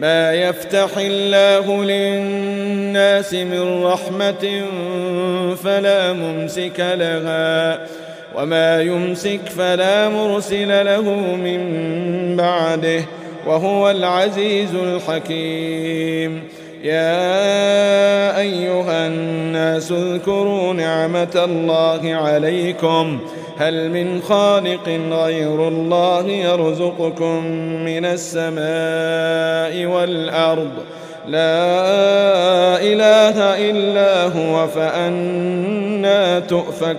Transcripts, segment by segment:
ما يفتح الله للناس من رحمة فلا ممسك لها وما يمسك فلا مرسل له من بعده وهو العزيز الحكيم. يا أيها الناس اذكروا نعمة الله عليكم. هل من خالق غير الله يرزقكم من السماء والأرض؟ لا إله إلا هو فأنا تؤفكون.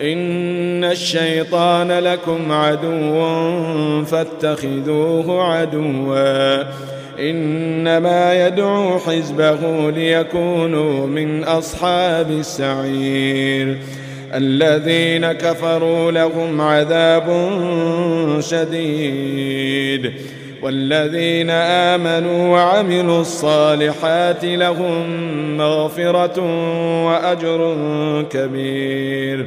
ان الشيطان لكم عدو فاتخذوه عدوا انما يدعو حزبه ليكونوا من اصحاب السعير الذين كفروا لهم عذاب شديد والذين آمنوا وعملوا الصالحات لهم مغفرة وأجر كبير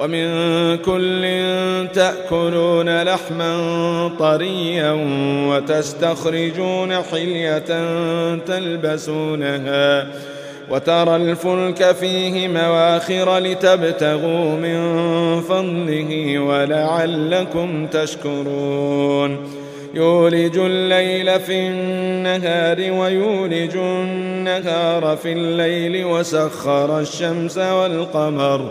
ومن كل تأكلون لحما طريا وتستخرجون حلية تلبسونها وترى الفلك فيه مواخر لتبتغوا من فضله ولعلكم تشكرون يولج الليل في النهار ويولج النهار في الليل وسخر الشمس والقمر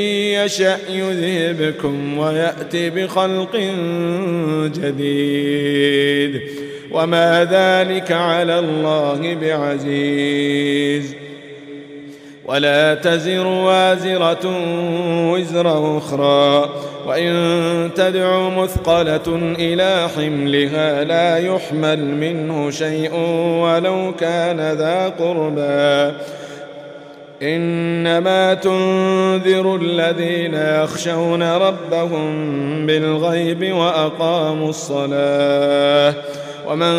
يشأ يذهبكم وَيَأْتِ بخلق جديد وما ذلك على الله بعزيز ولا تزر وازرة وزر أخرى وإن تدع مثقلة إلى حملها لا يحمل منه شيء ولو كان ذا قربى إنما تنذر الذين يخشون ربهم بالغيب وأقاموا الصلاة ومن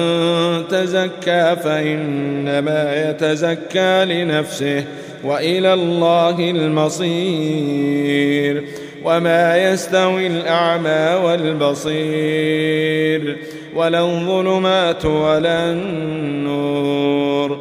تزكى فإنما يتزكى لنفسه وإلى الله المصير وما يستوي الأعمى والبصير ولا الظلمات ولا النور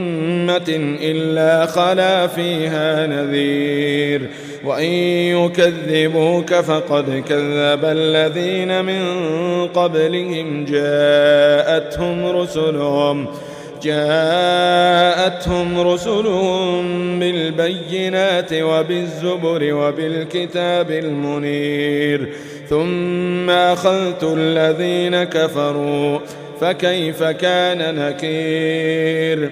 إلا خلا فيها نذير. وإن يكذبوك فقد كذب الذين من قبلهم جاءتهم رسلهم جاءتهم رسلهم بالبينات وبالزبر وبالكتاب المنير. ثم أخذت الذين كفروا فكيف كان نكير؟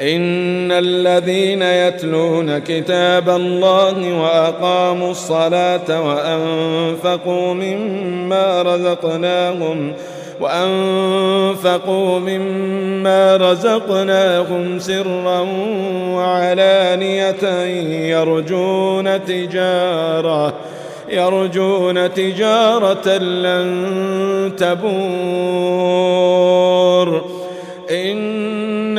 ان الذين يتلون كتاب الله واقاموا الصلاه وانفقوا مما رزقناهم وأنفقوا مما رزقناهم سرا وعلانية يرجون تجارة يرجون تجارة لن تبور إن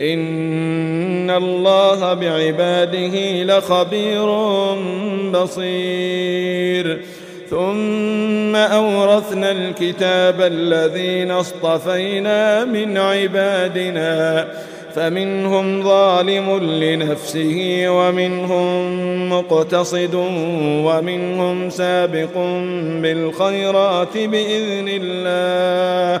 ان الله بعباده لخبير بصير. ثم أورثنا الكتاب الذين اصطفينا من عبادنا. فمنهم ظالم لنفسه ومنهم مقتصد ومنهم سابق بالخيرات بإذن الله.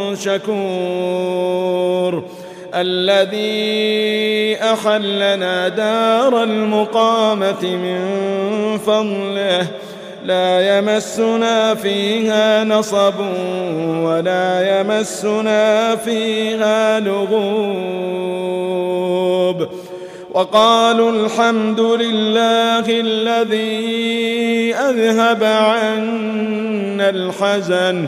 شكور الذي أحلنا دار المقامة من فضله لا يمسنا فيها نصب ولا يمسنا فيها لغوب وقالوا الحمد لله الذي أذهب عنا الحزن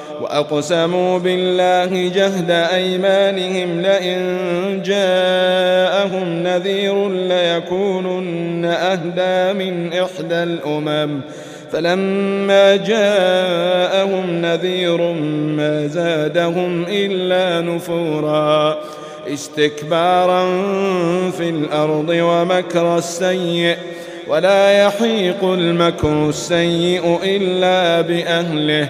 وأقسموا بالله جهد أيمانهم لئن جاءهم نذير ليكونن أهدى من إحدى الأمم فلما جاءهم نذير ما زادهم إلا نفورا استكبارا في الأرض ومكر السيئ ولا يحيق المكر السيئ إلا بأهله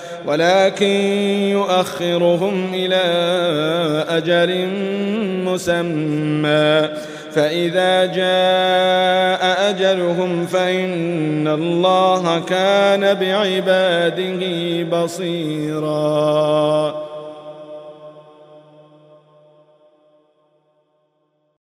ولكن يؤخرهم إلى أجر مسمى. فإذا جاء أجلهم فإن الله كان بعباده بصيراً.